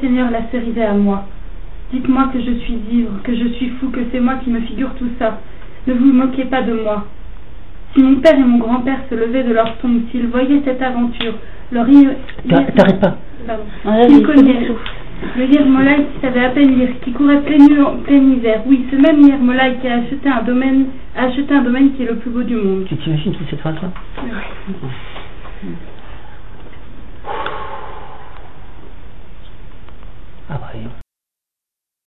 Seigneur la sérisait à moi. Dites-moi que je suis ivre, que je suis fou, que c'est moi qui me figure tout ça. Ne vous moquez pas de moi. Si mon père et mon grand-père se levaient de leur tombe, s'ils voyaient cette aventure, leur. T'arrêtes pas. Pardon. Cognaient- des sous. le Yermolai qui savait à peine lire, qui courait plein, plein hiver. Oui, ce même Yermolai qui a acheté un domaine, a acheté un domaine qui est le plus beau du monde. Tu t'imagines toute cette phrase-là? Ah bah,